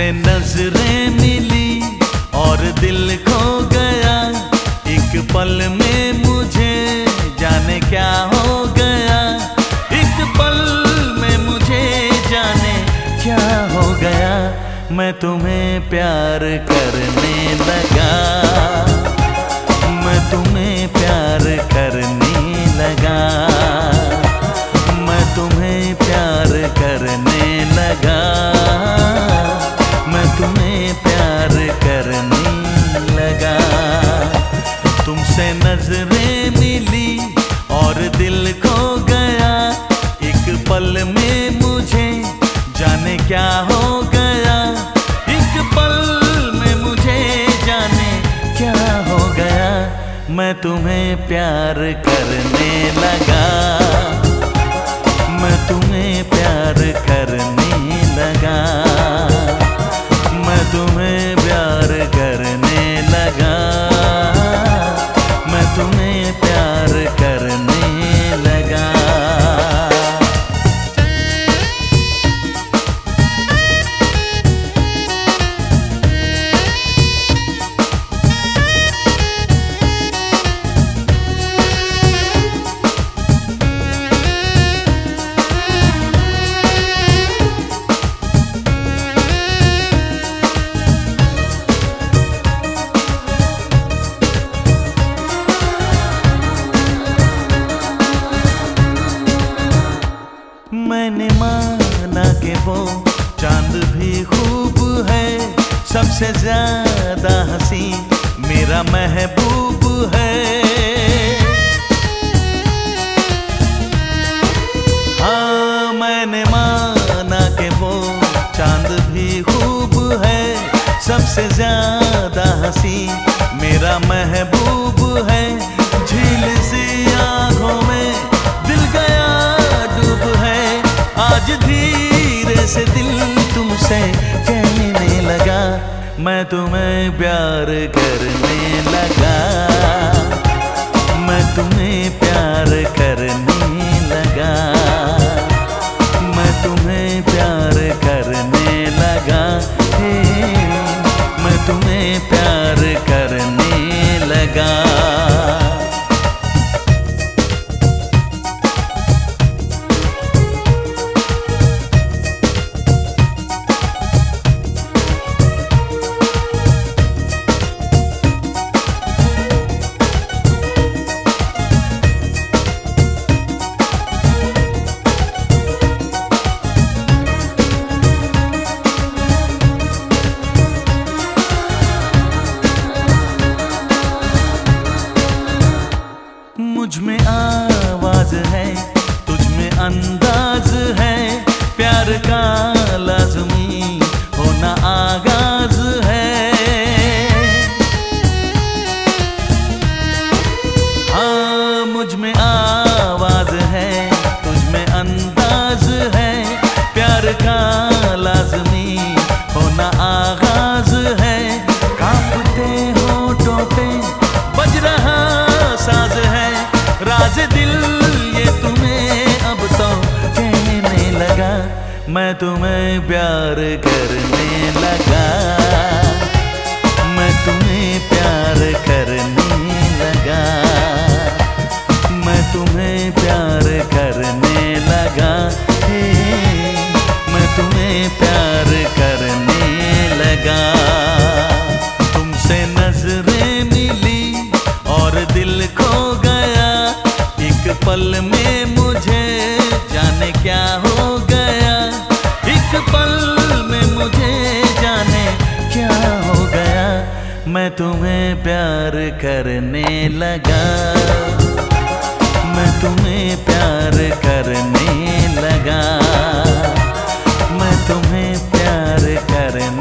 तुमसे नज़रें मिली और दिल खो गया। एक पल में मुझे जाने क्या हो गया। एक पल में मुझे जाने क्या हो गया। मैं तुम्हें प्यार करने लगा। मैं तुम्हें प्यार करने लगा। मैं तुम्हें प्यार करने तुमसे नज़रें मिली और दिल खो गया। एक पल में मुझे जाने क्या हो गया। एक पल में मुझे जाने क्या हो गया। मैं तुम्हें प्यार करने लगा। मैं तुम्हें प्यार करने प्यार मैंने माना कि वो चाँद भी खूब है, सबसे ज़्यादा हँसी मेरा महबूब है। हाँ मैंने माना कि वो चाँद भी खूब है, सबसे ज़्यादा धीरे से दिल तुमसे कहने लगा, मैं तुम्हें प्यार करने लगा। मैं तुम्हें प्यार करने लगा। मैं तुम्हें प्यार करने लगा। मैं तुम्हें प्यार प्यार करने लगा। मैं तुम्हें प्यार करने लगा। मैं तुम्हें प्यार करने लगा। हे मैं तुम्हें प्यार करने लगा। तुमसे नज़रें मिली और दिल खो गया। एक पल में मुझे जाने क्या हो मैं तुम्हें प्यार करने लगा। मैं तुम्हें प्यार करने लगा। मैं तुम्हें प्यार करने